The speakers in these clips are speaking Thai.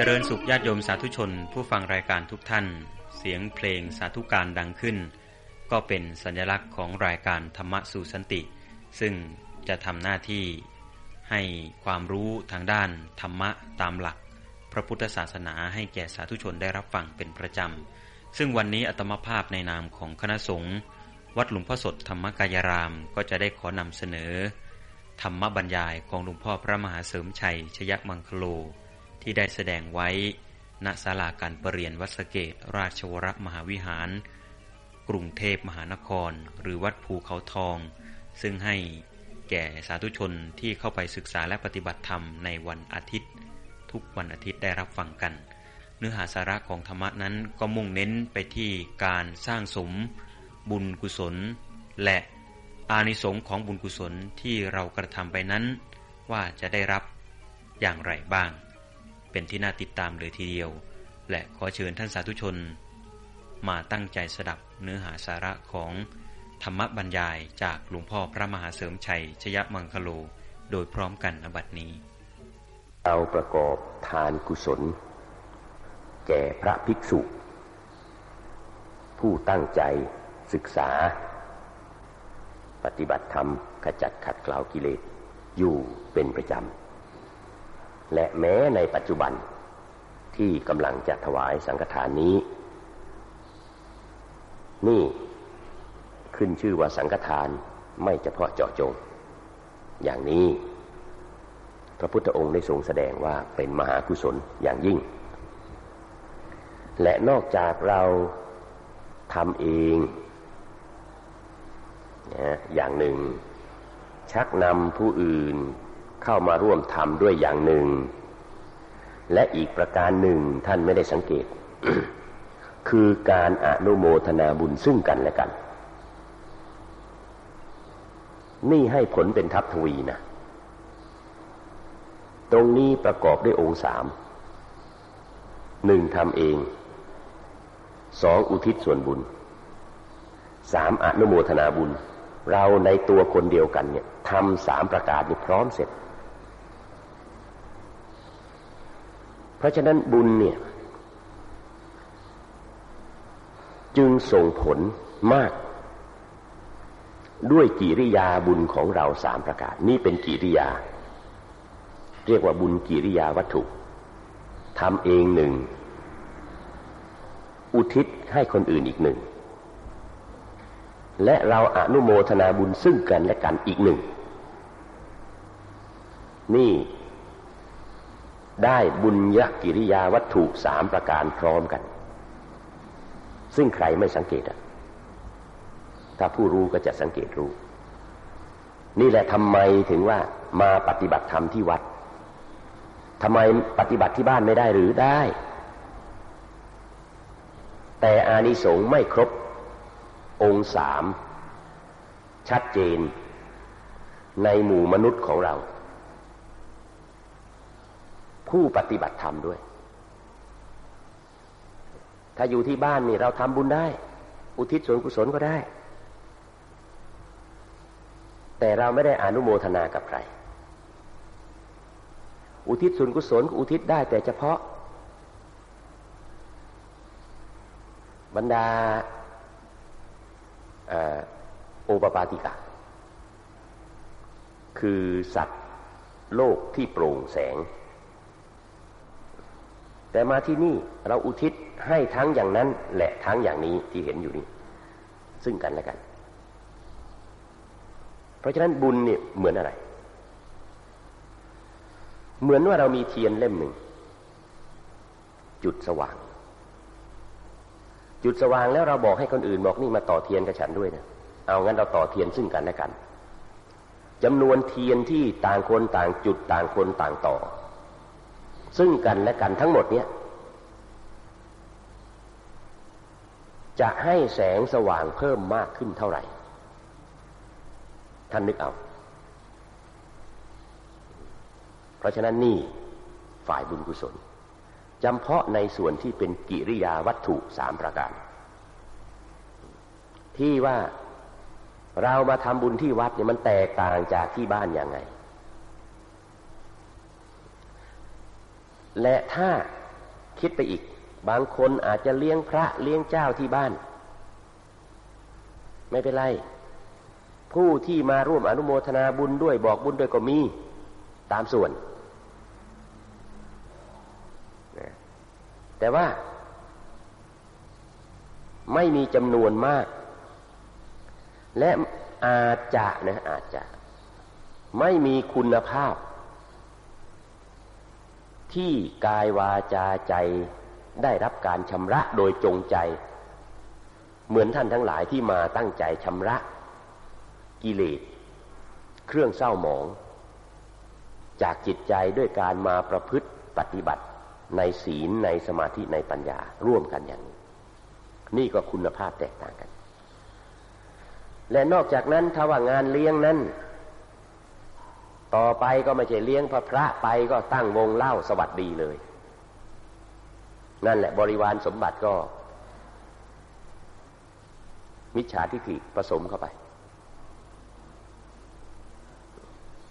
เจริญสุขญาติโยมสาธุชน ผู้ฟังรายการทุกท่าน เสียงเพลงสาธุการดังขึ้น ก็เป็นสัญลักษณ์ของรายการธรรมะสู่สันติ ซึ่งจะทำหน้าที่ให้ความรู้ทางด้านธรรมะตามหลัก พระพุทธศาสนาให้แก่สาธุชนได้รับฟังเป็นประจำ ซึ่งวันนี้อัตมภาพในนามของคณะสงฆ์วัดหลวงพ่อสดธรรมกายรามก็จะได้ขอนำเสนอ ธรรมบรรยายของหลวงพ่อพระมหาเสริมชัยชยมังคโล ที่ได้แสดงไว้ณศาลาการประเรียนวัดสเกตราชวรมหาวิหาร กรุงเทพมหานคร หรือวัดภูเขาทอง ซึ่งให้แก่สาธุชนที่เข้าไปศึกษาและปฏิบัติธรรมในวันอาทิตย์ ทุกวันอาทิตย์ได้รับฟังกัน เนื้อหาสาระของธรรมะนั้นก็มุ่งเน้นไปที่การสร้างสม บุญกุศล และอานิสงส์ของบุญกุศลที่เรากระทำไปนั้น ว่าจะได้รับอย่างไรบ้าง เป็นที่น่าติดตามเลยทีเดียว และขอเชิญท่านสาธุชน มาตั้งใจสดับเนื้อหาสาระของธรรมบรรยายจากหลวงพ่อพระมหาเสริมชัย ชยมังคโล โดยพร้อมกันอบัดนี้ เราประกอบทานกุศล แก่พระภิกษุ ผู้ตั้งใจศึกษา ปฏิบัติธรรมขจัดขัดเกลากิเลสอยู่เป็นประจำ และแม้ในปัจจุบันที่กำลังจะถวายสังฆทานนี้ นี่ขึ้นชื่อว่าสังฆทานไม่เฉพาะเจาะจง อย่างนี้ พระพุทธองค์ได้ทรงแสดงว่าเป็นมหากุศลอย่างยิ่ง และนอกจากเราทำเองนะอย่างหนึ่ง ชักนำผู้อื่น เข้ามาร่วมทำด้วยอย่างหนึ่ง และอีกประการหนึ่งท่านไม่ได้สังเกต คือการอนุโมทนาบุญซึ่งกันและกัน นี่ให้ผลเป็นทัพทวีนะ ตรงนี้ประกอบด้วยองค์สามหนึ่งทำเองสองอุทิศส่วนบุญสามอนุโมทนาบุญ เราในตัวคนเดียวกันเนี่ยทำสามประการนี้พร้อมเสร็จ เพราะฉะนั้นบุญเนี่ย จึงส่งผลมาก ด้วยกิริยาบุญของเราสามประการ นี่เป็นกิริยา เรียกว่าบุญกิริยาวัตถุทำเองหนึ่ง อุทิศให้คนอื่นอีกหนึ่ง และเราอนุโมทนาบุญซึ่งกันและกันอีกหนึ่ง นี่ ได้บุญยกิริยาวัตถุสามประการพร้อมกัน ซึ่งใครไม่สังเกตอะถ้าผู้รู้ก็จะสังเกตรู้ นี่แหละทำไมถึงว่ามาปฏิบัติธรรมที่วัดทำไมปฏิบัติที่บ้านไม่ได้หรือได้ แต่อานิสงส์ไม่ครบ องค์สามชัดเจน ในหมู่มนุษย์ของเรา ผู้ปฏิบัติธรรมด้วย ถ้าอยู่ที่บ้านนี่เราทำบุญได้ อุทิศส่วนกุศลก็ได้ แต่เราไม่ได้อนุโมทนากับใคร อุทิศส่วนกุศลอุทิศได้แต่เฉพาะ บรรดาโอปปาติกะ คือสัตว์โลกที่โปร่งแสง แต่มาที่นี่เราอุทิศให้ทั้งอย่างนั้นและทั้งอย่างนี้ที่เห็นอยู่นี้ ซึ่งกันและกัน เพราะฉะนั้นบุญเนี่ยเหมือนอะไร เหมือนว่าเรามีเทียนเล่มหนึ่ง จุดสว่าง จุดสว่างแล้วเราบอกให้คนอื่นบอกนี่มาต่อเทียนกับฉันด้วยนะเอางั้นเราต่อเทียนซึ่งกันและกันจำนวนเทียนที่ต่างคนต่างจุดต่างคนต่างต่อ ซึ่งกันและกันทั้งหมดเนี้ยจะให้แสงสว่างเพิ่มมากขึ้นเท่าไหร่ ท่านนึกเอา เพราะฉะนั้นนี่ฝ่ายบุญกุศลจำเพาะในส่วนที่เป็นกิริยาวัตถุสามประการ ที่ว่าเรามาทำบุญที่วัดเนี่ยมันแตกต่างจากที่บ้านยังไง และถ้าคิดไปอีก บางคนอาจจะเลี้ยงพระเลี้ยงเจ้าที่บ้าน ไม่เป็นไร ผู้ที่มาร่วมอนุโมทนาบุญด้วยบอกบุญด้วยก็มี ตามส่วน แต่ว่า ไม่มีจำนวนมาก และอาจจะนะอาจจะ ไม่มีคุณภาพ ที่กายวาจาใจได้รับการชำระโดยจงใจ เหมือนท่านทั้งหลายที่มาตั้งใจชำระ กิเลสเครื่องเศร้าหมอง จากจิตใจด้วยการมาประพฤติปฏิบัติในศีลในสมาธิในปัญญาร่วมกันอย่างนี้นี่ก็คุณภาพแตกต่างกัน และนอกจากนั้นถ้าว่างานเลี้ยงนั้น ต่อไปก็ไม่ใช่เลี้ยงพระพระไปก็ตั้งวงเล่าสวัสดีเลย นั่นแหละบริวารสมบัติก็ มิจฉาทิฏฐิผสมเข้าไป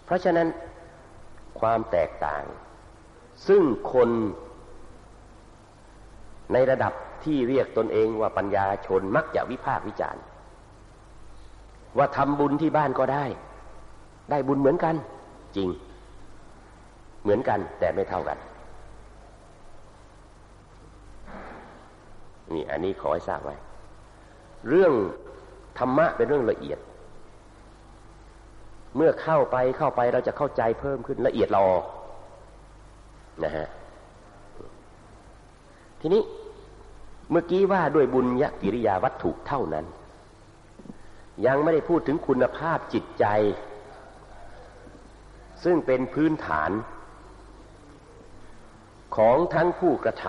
เพราะฉะนั้นความแตกต่าง ซึ่งคนในระดับที่เรียกตนเองว่าปัญญาชนมักจะวิพากษ์วิจารณ์ ว่าทำบุญที่บ้านก็ได้ ได้บุญเหมือนกัน จริง เหมือนกันแต่ไม่เท่ากันนี่อันนี้ขอให้ทราบไว้ เรื่องธรรมะเป็นเรื่องละเอียด เมื่อเข้าไปเข้าไปเราจะเข้าใจเพิ่มขึ้นละเอียดรอนะฮะทีนี้เมื่อกี้ว่าด้วยบุญยกิริยาวัตถุเท่านั้น ยังไม่ได้พูดถึงคุณภาพจิตใจ ซึ่งเป็นพื้นฐาน ของทั้งผู้กระท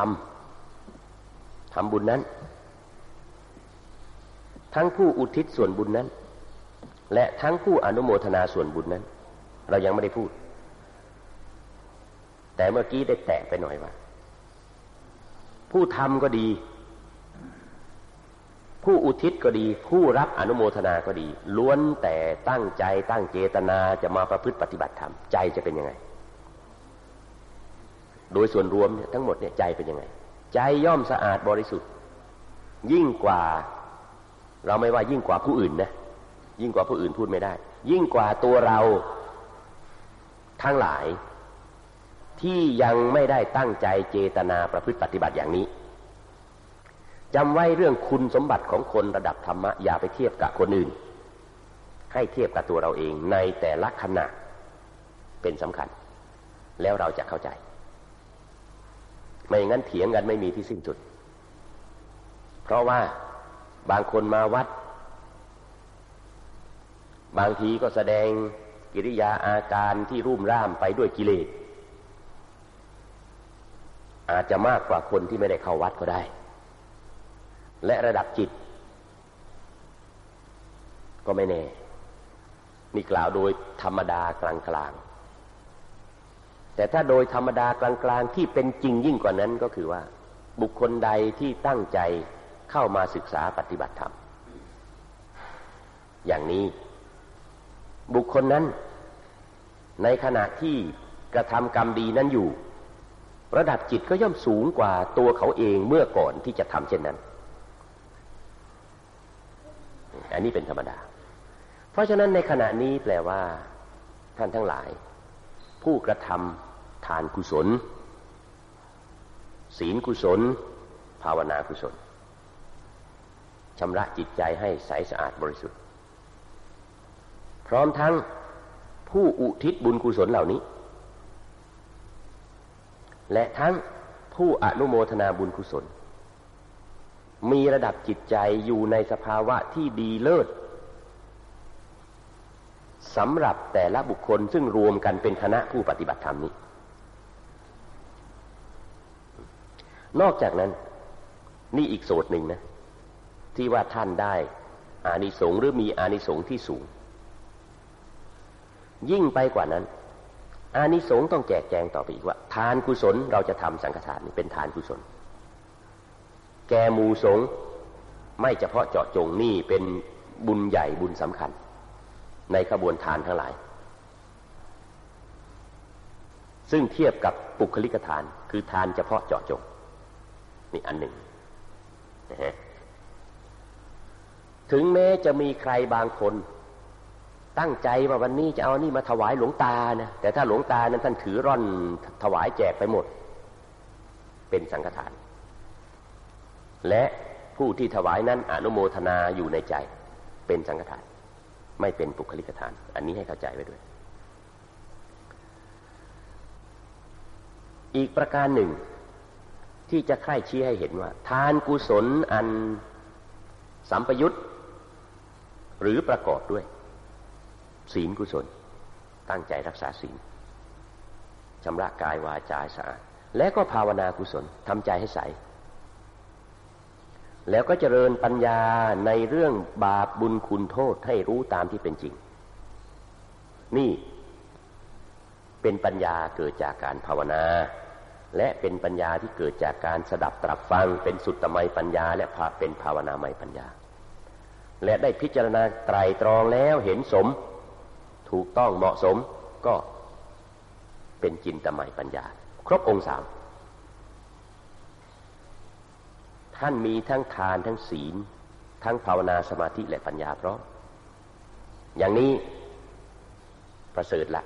ำทำบุญนั้น ทั้งผู้อุทิศส่วนบุญนั้น และทั้งผู้อนุโมทนาส่วนบุญนั้น เรายังไม่ได้พูด แต่เมื่อกี้ได้แตะไปหน่อยว่า ผู้ทำก็ดี ผู้อุทิศก็ดี ผู้รับอนุโมทนาก็ดี ล้วนแต่ตั้งใจตั้งเจตนาจะมาประพฤติปฏิบัติธรรมใจจะเป็นยังไง โดยส่วนรวมทั้งหมดเนี่ยใจเป็นยังไง ใจย่อมสะอาดบริสุทธิ์ ยิ่งกว่า เราไม่ว่ายิ่งกว่าผู้อื่นนะยิ่งกว่าผู้อื่นพูดไม่ได้ ยิ่งกว่าตัวเราทั้งหลายที่ยังไม่ได้ตั้งใจเจตนาประพฤติปฏิบัติอย่างนี้ จำไว้เรื่องคุณสมบัติของคนระดับธรรมะ อย่าไปเทียบกับคนอื่น ให้เทียบกับตัวเราเองในแต่ละขณะเป็นสำคัญ แล้วเราจะเข้าใจ ไม่อย่างนั้นเถียงกันไม่มีที่สิ้นสุด เพราะว่าบางคนมาวัด บางทีก็แสดงกิริยาอาการที่รุ่มร่ามไปด้วยกิเลสอาจจะมากกว่าคนที่ไม่ได้เข้าวัดก็ได้ และระดับจิต ก็ไม่แน่ นี่กล่าวโดยธรรมดากลางๆ แต่ถ้าโดยธรรมดากลางๆ ที่เป็นจริงยิ่งกว่านั้นก็คือว่า บุคคลใดที่ตั้งใจเข้ามาศึกษาปฏิบัติธรรม อย่างนี้ บุคคลนั้น ในขณะที่กระทำกรรมดีนั้นอยู่ ระดับจิตก็ย่อมสูงกว่าตัวเขาเองเมื่อก่อนที่จะทำเช่นนั้น อันนี้เป็นธรรมดา เพราะฉะนั้นในขณะนี้แปลว่า ท่านทั้งหลาย ผู้กระทำทานกุศล ศีลกุศล ภาวนากุศลชำระจิตใจให้ใสสะอาดบริสุทธิ์ พร้อมทั้งผู้อุทิศบุญกุศลเหล่านี้ และทั้งผู้อนุโมทนาบุญกุศล มีระดับจิตใจอยู่ในสภาวะที่ดีเลิศสำหรับแต่ละบุคคลซึ่งรวมกันเป็นคณะผู้ปฏิบัติธรรมนี้ นอกจากนั้น นี่อีกโสดหนึ่งนะ ที่ว่าท่านได้อานิสงส์หรือมีอานิสงส์ที่สูง ยิ่งไปกว่านั้น อานิสงส์ต้องแจกแจงต่อไปอีกว่า ทานกุศลเราจะทำสังฆทานนี่เป็นทานกุศล แกมูสงไม่เฉพาะเจาะจงนี่เป็นบุญใหญ่บุญสำคัญ ในขบวนทานทั้งหลาย ซึ่งเทียบกับปุคลิกทานคือทานเฉพาะเจาะจง นี่อันหนึ่งนะฮะถึงแม้จะมีใครบางคน ตั้งใจว่าวันนี้จะเอานี่มาถวายหลวงตานะแต่ถ้าหลวงตานั้นท่านถือร่อนถวายแจกไปหมด เป็นสังฆทาน และผู้ที่ถวายนั้นอนุโมทนาอยู่ในใจ เป็นสังฆทาน ไม่เป็นปุคลิกทาน อันนี้ให้เข้าใจไว้ด้วย อีกประการหนึ่ง ที่จะใคร่ชี้ให้เห็นว่า ทานกุศลอันสัมปยุตหรือประกอบด้วย ศีลกุศล ตั้งใจรักษาศีลชำระกายวาจาสะอาดและก็ภาวนากุศลทำใจให้ใส แล้วก็เจริญปัญญาในเรื่องบาปบุญคุณโทษให้รู้ตามที่เป็นจริง นี่เป็นปัญญาเกิดจากการภาวนา และเป็นปัญญาที่เกิดจากการสดับตรับฟัง เป็นสุตตมัยปัญญา และเป็นภาวนาไมยปัญญา และได้พิจารณาไตรตรองแล้วเห็นสม ถูกต้องเหมาะสมก็เป็นจินตมัยปัญญา ครบองค์สาม ท่านมีทั้งทานทั้งศีล ทั้งภาวนาสมาธิและปัญญาพร้อมอย่างนี้ประเสริฐละ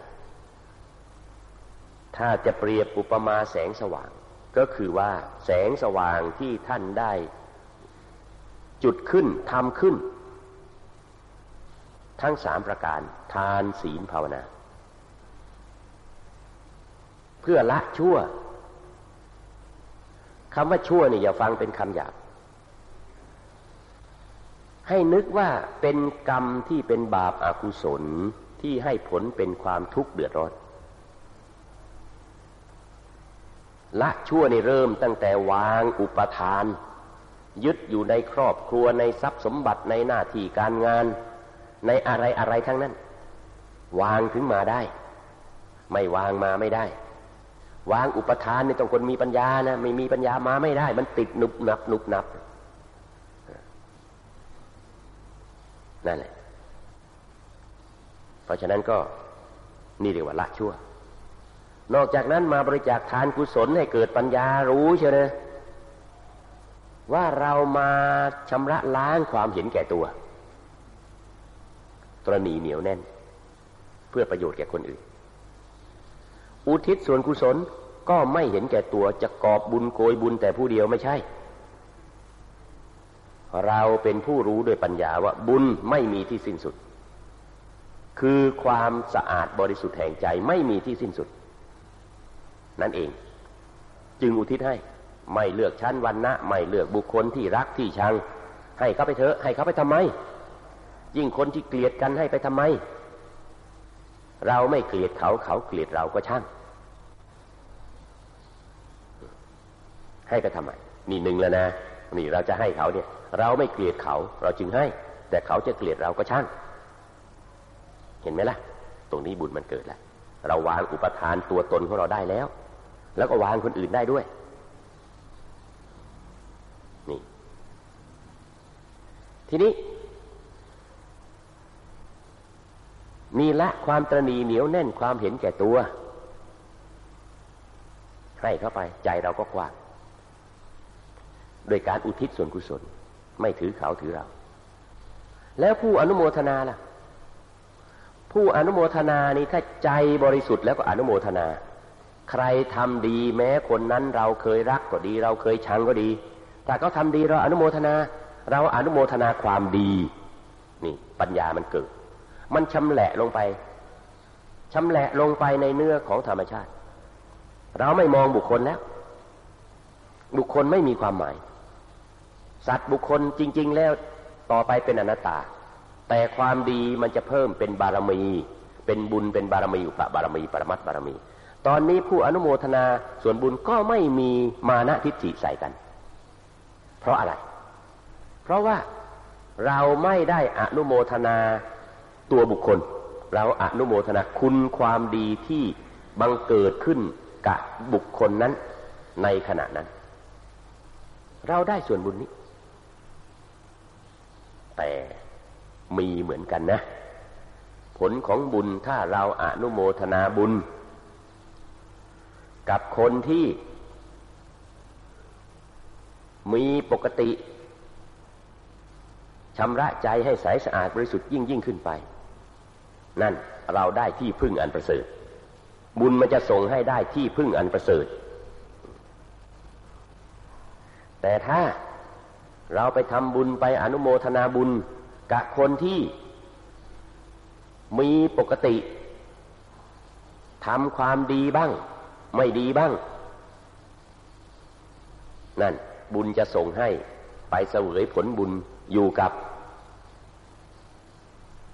ถ้าจะเปรียบอุปมาแสงสว่าง ก็คือว่าแสงสว่างที่ท่านได้ จุดขึ้นทำขึ้น ทั้งสามประการ ทานศีลภาวนา เพื่อละชั่ว คำว่าชั่วนี่อย่าฟังเป็นคำหยาบ ให้นึกว่าเป็นกรรมที่เป็นบาปอากุศลที่ให้ผลเป็นความทุกข์เดือดร้อน ละชั่วนี่เริ่มตั้งแต่วางอุปทาน ยึดอยู่ในครอบครัวในทรัพย์สมบัติในหน้าที่การงาน ในอะไรอะไรทั้งนั้น วางถึงมาได้ ไม่วางมาไม่ได้ วางอุปทานนี่ต้องคนมีปัญญานะไม่มีปัญญามาไม่ได้ มันติดหนุบหนับหนุบหนับนั่นแหละ เพราะฉะนั้นก็นี่เรียกว่าละชั่ว นอกจากนั้นมาบริจาคทานกุศลให้เกิดปัญญารู้เชียวนะว่าเรามาชำระล้างความเห็นแก่ตัว ตรณีเหนียวแน่น เพื่อประโยชน์แก่คนอื่น อุทิศส่วนกุศลก็ไม่เห็นแก่ตัวจะกอบบุญโกยบุญแต่ผู้เดียวไม่ใช่ เราเป็นผู้รู้โดยปัญญาว่าบุญไม่มีที่สิ้นสุด คือความสะอาดบริสุทธิ์แห่งใจไม่มีที่สิ้นสุด นั่นเอง จึงอุทิศให้ไม่เลือกชั้นวันนะไม่เลือกบุคคลที่รักที่ชัง ให้เขาไปเถอะให้เขาไปทำไม ยิ่งคนที่เกลียดกันให้ไปทำไม เราไม่เกลียดเขาเขาเกลียดเราก็ช่าง ให้ไปทำไมนี่หนึ่งแล้วนะนี่เราจะให้เขาเนี่ย เราไม่เกลียดเขา เราจึงให้ แต่เขาจะเกลียดเราก็ช่าง เห็นไหมล่ะ ตรงนี้บุญมันเกิดแล้วเราวางอุปทานตัวตนของเราได้แล้ว แล้วก็วางคนอื่นได้ด้วย นี่ ทีนี้ นี่ละความตรณีเหนียวแน่นความเห็นแก่ตัว ให้เข้าไปใจเราก็กว้างโดยการอุทิศส่วนกุศล ไม่ถือเขาถือเรา แล้วผู้อนุโมทนาล่ะ ผู้อนุโมทนานี่ถ้าใจบริสุทธิ์แล้วก็อนุโมทนา ใครทำดีแม้คนนั้นเราเคยรักก็ดี เราเคยชังก็ดี ถ้าเขาทาดีเราอนุโมทนา เราอนุโมทนาความดี นี่ปัญญามันเกิด มันชำแหละลงไปชำแหละลงไปในเนื้อของธรรมชาติ เราไม่มองบุคคลแล้ว บุคคลไม่มีความหมาย สัตว์บุคคลจริง ๆ แล้วต่อไปเป็นอนัตตา แต่ความดีมันจะเพิ่มเป็นบารมี เป็นบุญเป็นบารมีอุปบารมีปรมัตบารมี ตอนนี้ผู้อนุโมทนาส่วนบุญก็ไม่มีมานะทิฏฐิใส่กัน เพราะอะไร เพราะว่าเราไม่ได้อนุโมทนา ตัวบุคคล เราอนุโมทนาคุณความดีที่บังเกิดขึ้นกับบุคคลนั้นในขณะนั้น เราได้ส่วนบุญนี้ แต่มีเหมือนกันนะ ผลของบุญถ้าเราอนุโมทนาบุญ กับคนที่ มีปกติชำระใจให้ใสสะอาดบริสุทธิ์ยิ่งยิ่งขึ้นไป นั่นเราได้ที่พึ่งอันประเสริฐ บุญมันจะส่งให้ได้ที่พึ่งอันประเสริฐ แต่ถ้าเราไปทำบุญไปอนุโมทนาบุญกับคนที่มีปกติทำความดีบ้าง ไม่ดีบ้าง นั่นบุญจะส่งให้ไปเสวยผลบุญอยู่กับ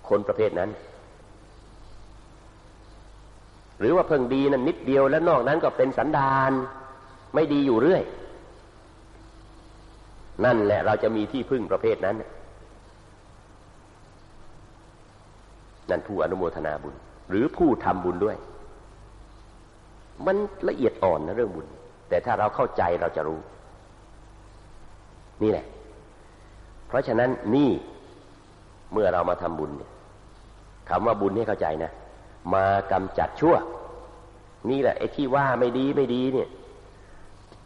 คนประเภทนั้น หรือว่าเพิ่งดีนั้นนิดเดียวแล้วนอกนั้นก็เป็นสันดานไม่ดีอยู่เรื่อย นั่นแหละเราจะมีที่พึ่งประเภทนั้น นั่นผู้อนุโมทนาบุญ หรือผู้ทำบุญด้วย มันละเอียดอ่อนนะเรื่องบุญ แต่ถ้าเราเข้าใจเราจะรู้ นี่แหละ เพราะฉะนั้นนี่เมื่อเรามาทำบุญเนี่ยคำว่าบุญให้เข้าใจนะ มากำจัดชั่ว นี่แหละไอ้ที่ว่าไม่ดีไม่ดีเนี่ย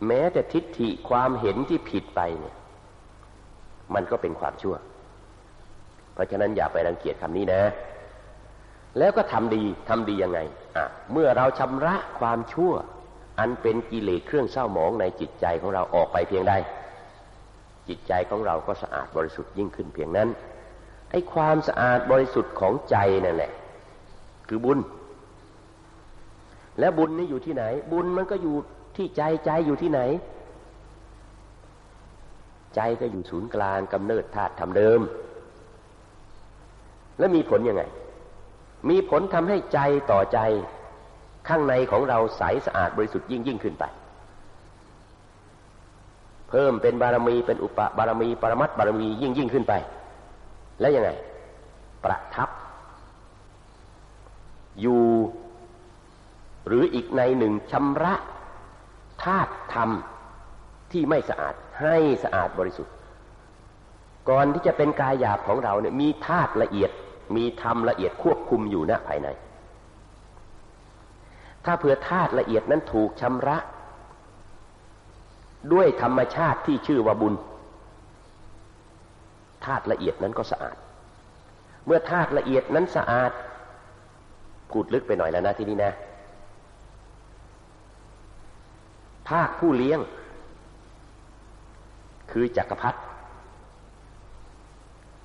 แม้แต่ทิฏฐิความเห็นที่ผิดไปเนี่ย มันก็เป็นความชั่ว เพราะฉะนั้นอย่าไปรังเกียจคำนี้นะ แล้วก็ทำดีทำดียังไงอะเมื่อเราชำระความชั่ว อันเป็นกิเลสเครื่องเศร้าหมองในจิตใจของเราออกไปเพียงใดจิตใจของเราก็สะอาดบริสุทธิ์ยิ่งขึ้นเพียงนั้นไอ้ความสะอาดบริสุทธิ์ของใจนั่นแหละ คือบุญ แล้วบุญนี่อยู่ที่ไหน บุญมันก็อยู่ที่ใจใจอยู่ที่ไหน ใจก็อยู่ศูนย์กลางกำเนิดธาตุทำเดิม แล้วมีผลยังไง มีผลทำให้ใจต่อใจข้างในของเราใสสะอาดบริสุทธิ์ยิ่งยิ่งขึ้นไป เพิ่มเป็นบารมีเป็นอุปบารมี ปรมัตบารมียิ่งยิ่งขึ้นไป แล้วยังไง ประทับ อยู่ หรืออีกในหนึ่งชำระธาตุธรรมที่ไม่สะอาดให้สะอาดบริสุทธิ์ ก่อนที่จะเป็นกายหยาบของเราเนี่ยมีธาตุละเอียดมีธรรมละเอียดควบคุมอยู่ณภายใน ถ้าเผื่อธาตุละเอียดนั้นถูกชำระ ด้วยธรรมชาติที่ชื่อว่าบุญธาตุละเอียดนั้นก็สะอาด เมื่อธาตุละเอียดนั้นสะอาด พูดลึกไปหน่อยแล้วนะที่นี่นะ ภาคผู้เลี้ยง คือจักรพรรดิ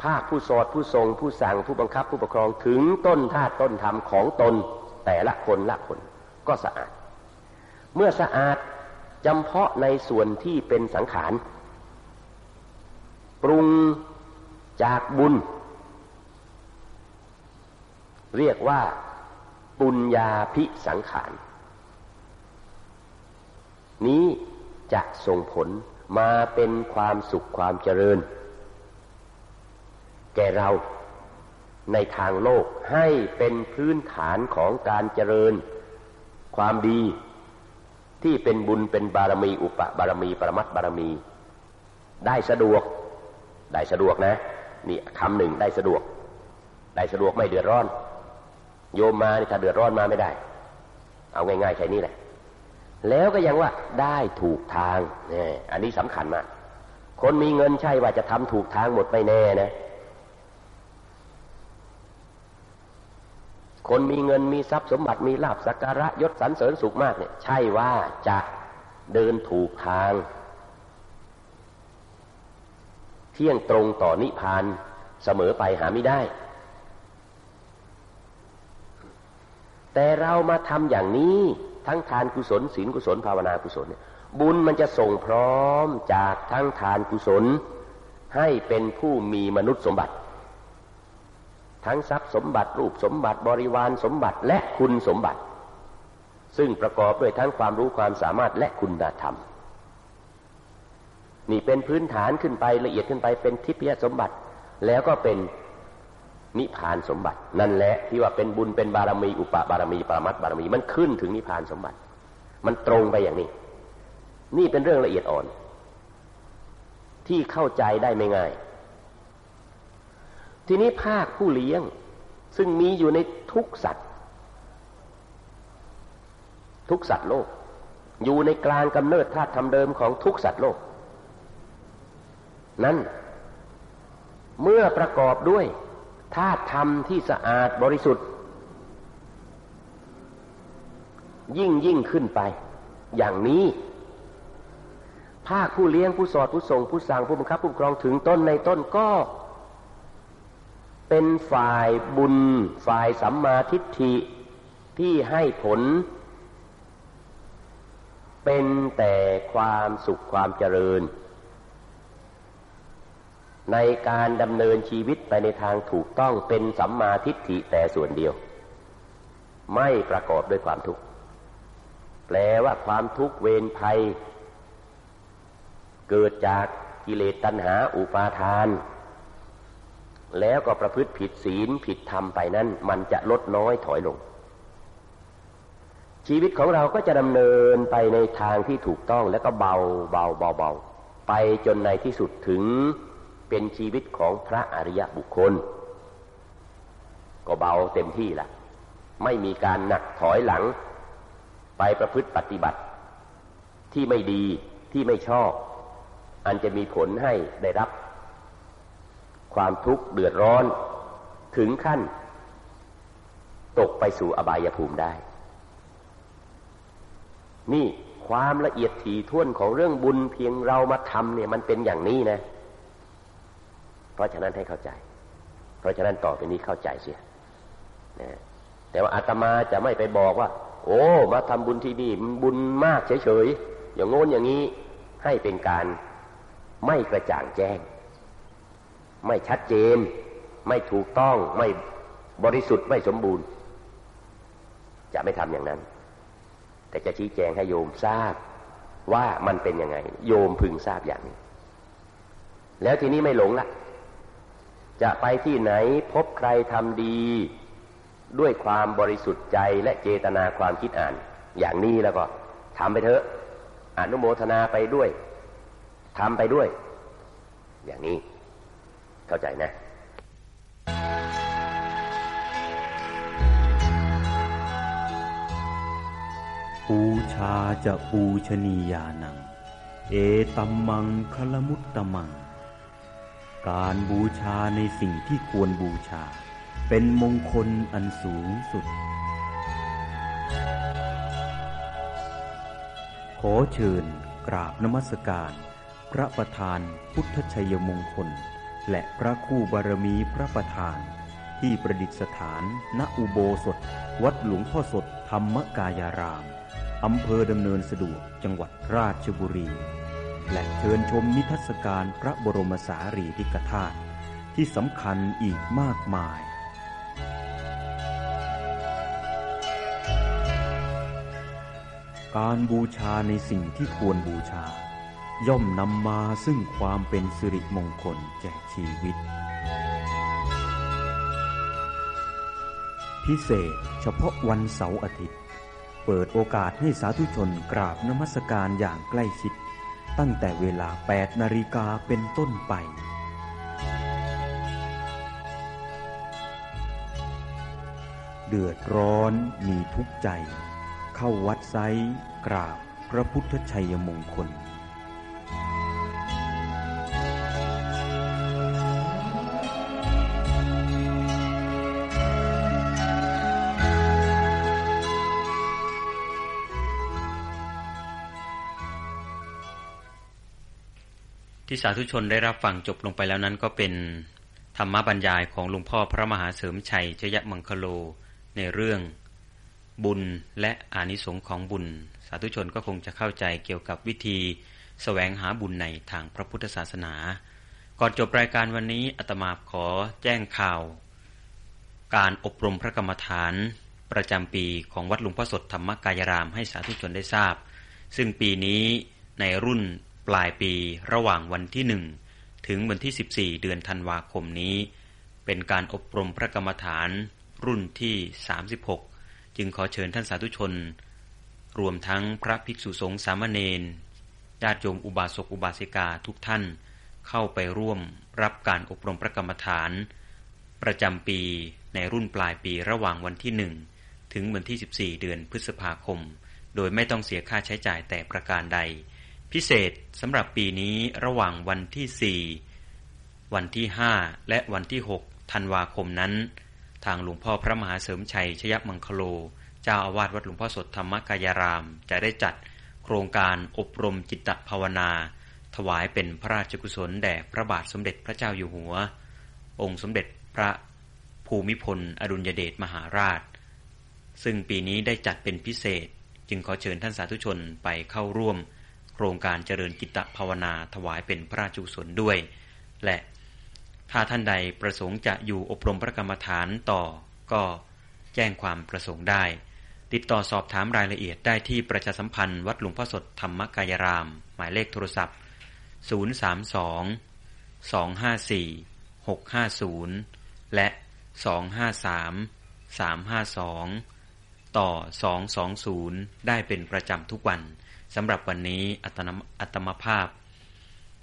ภาคผู้สอดผู้ทรง ผู้สั่งผู้บังคับผู้ปกครองถึงต้นธาตุต้นธรรมของตน แต่ละคนละคนก็สะอาด เมื่อสะอาดจำเพาะในส่วนที่เป็นสังขารปรุงจากบุญ เรียกว่า ปุญญาพิสังขาร นี้จะส่งผลมาเป็นความสุขความเจริญ แก่เราในทางโลกให้เป็นพื้นฐานของการเจริญ ความดีที่เป็นบุญเป็นบารมีอุปบารมีปรมัตบารมี ได้สะดวก ได้สะดวกนะ นี่คำหนึ่งได้สะดวก ได้สะดวกไม่เดือดร้อน โยมมาถ้าเดือดร้อนมาไม่ได้ เอาง่ายๆใช่นี่แหละ แล้วก็ยังว่าได้ถูกทางเนี่ยอันนี้สำคัญมาก คนมีเงินใช่ว่าจะทำถูกทางหมดไม่แน่นะ คนมีเงินมีทรัพย์สมบัติมีลาบสักการะยศสรรเสริญสุขมากเนี่ย ใช่ว่าจะเดินถูกทาง เที่ยงตรงต่อนิพพานเสมอไปหาไม่ได้ แต่เรามาทำอย่างนี้ทั้งทานกุศลศีลกุศลภาวนากุศลเนี่ยบุญมันจะส่งพร้อมจากทั้งทานกุศล ให้เป็นผู้มีมนุษย์สมบัติ ทั้งทรัพย์สมบัติรูปสมบัติบริวารสมบัติและคุณสมบัติ ซึ่งประกอบด้วยทั้งความรู้ความสามารถและคุณธรรม นี่เป็นพื้นฐานขึ้นไปละเอียดขึ้นไปเป็นทิพยสมบัติ แล้วก็เป็น นิพพานสมบัติ นั่นแหละที่ว่าเป็นบุญเป็นบารมีอุปบารมีปรมัตบารมีมันขึ้นถึงนิพพานสมบัติ มันตรงไปอย่างนี้ นี่เป็นเรื่องละเอียดอ่อน ที่เข้าใจได้ไม่ง่าย ทีนี้ภาคผู้เลี้ยง ซึ่งมีอยู่ในทุกสัตว์ ทุกสัตว์โลก อยู่ในกลางกำเนิดธาตุธรรมเดิมของทุกสัตว์โลก นั้นเมื่อประกอบด้วย ธาตุธรรมที่สะอาดบริสุทธิ์ ยิ่งยิ่งขึ้นไป อย่างนี้ ภาคผู้เลี้ยงผู้สอดผู้ส่งผู้สั่งผู้บังคับผู้กรองถึงต้นในต้นก็ เป็นฝ่ายบุญ ฝ่ายสัมมาทิฏฐิที่ให้ผล เป็นแต่ความสุขความเจริญ ในการดำเนินชีวิตไปในทางถูกต้องเป็นสัมมาทิฏฐิแต่ส่วนเดียว ไม่ประกอบด้วยความทุกข์ แปลว่าความทุกข์เวรภัย เกิดจากกิเลสตัณหาอุปาทาน แล้วก็ประพฤติผิดศีลผิดธรรมไปนั้น มันจะลดน้อยถอยลง ชีวิตของเราก็จะดำเนินไปในทางที่ถูกต้องแล้วก็เบาเบาเบาเบาไปจนในที่สุดถึง เป็นชีวิตของพระอริยบุคคล ก็เบาเต็มที่ละไม่มีการหนักถอยหลัง ไปประพฤติปฏิบัติ ที่ไม่ดีที่ไม่ชอบ อันจะมีผลให้ได้รับ ความทุกข์เดือดร้อนถึงขั้น ตกไปสู่อบายภูมิได้ นี่ความละเอียดถี่ถ้วนของเรื่องบุญเพียงเรามาทำเนี่ยมันเป็นอย่างนี้นะ เพราะฉะนั้นให้เข้าใจ เพราะฉะนั้นต่อไปนี้เข้าใจเสียนะแต่ว่าอาตมาจะไม่ไปบอกว่า โอ้ มาทำบุญที่นี่บุญมากเฉยๆอย่างโน้นอย่างนี้ให้เป็นการไม่กระจ่างแจ้ง ไม่ชัดเจน ไม่ถูกต้องไม่บริสุทธิ์ไม่สมบูรณ์ จะไม่ทำอย่างนั้น แต่จะชี้แจงให้โยมทราบว่ามันเป็นยังไง โยมพึงทราบอย่างนี้แล้วทีนี้ไม่หลงละ จะไปที่ไหนพบใครทำดี ด้วยความบริสุทธิ์ใจและเจตนาความคิดอ่าน อย่างนี้แล้วก็ทำไปเถอะอนุโมทนาไปด้วยทำไปด้วย อย่างนี้เข้าใจนะปูชาจะปูชนียานัง เอตัมมังคลมุตตมัง การบูชาในสิ่งที่ควรบูชา เป็นมงคลอันสูงสุด ขอเชิญกราบนมัสการ พระประธานพุทธชัยมงคล และพระคู่บารมีพระประธาน ที่ประดิษฐาน ณอุโบสถ วัดหลวงพ่อสดธรรมกายารามอำเภอดำเนินสะดวกจังหวัดราชบุรี และเชิญชมนิทรรศการพระบรมสารีริกธาตุที่สำคัญอีกมากมายการบูชาในสิ่งที่ควรบูชา ย่อมนำมาซึ่งความเป็นสิริมงคลแก่ชีวิต พิเศษเฉพาะวันเสาร์อาทิตย์ เปิดโอกาสให้สาธุชนกราบนมัสการอย่างใกล้ชิด ตั้งแต่เวลา 8 นาฬิกาเป็นต้นไป เดือดร้อนมีทุกใจ เข้าวัดไซกราบพระพุทธชัยมงคล ที่สาธุชนได้รับฟังจบลงไปแล้วนั้นก็เป็นธรรมบรรยายของหลวงพ่อพระมหาเสริมชัยชยมังคโลในเรื่อง บุญและอานิสงค์ของบุญ สาธุชนก็คงจะเข้าใจเกี่ยวกับวิธีสแสวงหาบุญในทางพระพุทธศาสนา ก่อนจบรายการวันนี้อาตมาขอแจ้งข่าว การอบรมพระกรรมฐาน ประจำปีของวัดหลวงพ่อสดธรรมกายรามให้สาธุชนได้ทราบ ซึ่งปีนี้ในรุ่น ปลายปีระหว่างวันที่หนึ่งถึงวันที่ 14 เดือนธันวาคมนี้ เป็นการอบรมพระกรรมฐานรุ่นที่ 36 จึงขอเชิญท่านสาธุชน รวมทั้งพระภิกษุสงฆ์สามเณรญาติโยมอุบาสกอุบาสิกาทุกท่านเข้าไปร่วมรับการอบรมพระกรรมฐาน ประจำปีในรุ่นปลายปีระหว่างวันที่หนึ่งถึงวันที่ 14 เดือนพฤษภาคม โดยไม่ต้องเสียค่าใช้จ่ายแต่ประการใด พิเศษสำหรับปีนี้ระหว่างวันที่วันที่ 5 และวันที่ 6 ธันวาคมนั้น ทางหลวงพ่อพระมหาเสริมชัย ชยมังคโล เจ้าอาวาสวัดหลวงพ่อสดธรรมกายราม จะได้จัดโครงการอบรมจิตตภาวนา ถวายเป็นพระราชกุศลแด่พระบาทสมเด็จพระเจ้าอยู่หัว องค์สมเด็จพระภูมิพล อดุลยเดชมหาราช ซึ่งปีนี้ได้จัดเป็นพิเศษ จึงขอเชิญท่านสาธุชนไปเข้าร่วม โครงการเจริญกิตตภาวนาถวายเป็นพระราชกุศลด้วย และถ้าท่านใดประสงค์จะอยู่อบรมพระกรรมฐานต่อ ก็แจ้งความประสงค์ได้ ติดต่อสอบถามรายละเอียดได้ที่ประชาสัมพันธ์วัดหลวงพ่อสดธรรมกายราม หมายเลขโทรศัพท์ 032 254 650 และ 253 352 ต่อ 220 ได้เป็นประจำทุกวัน สำหรับวันนี้อัตนอัตมภาพ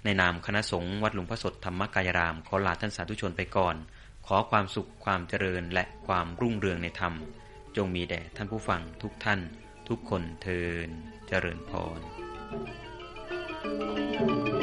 ในนามคณะสงฆ์วัดหลวงพ่อสดธรรมกายราม ขอลาท่านสาธุชนไปก่อน ขอความสุขความเจริญและความรุ่งเรืองในธรรม จงมีแด่ท่านผู้ฟังทุกท่าน ทุกคนเทินเจริญพร Thank you.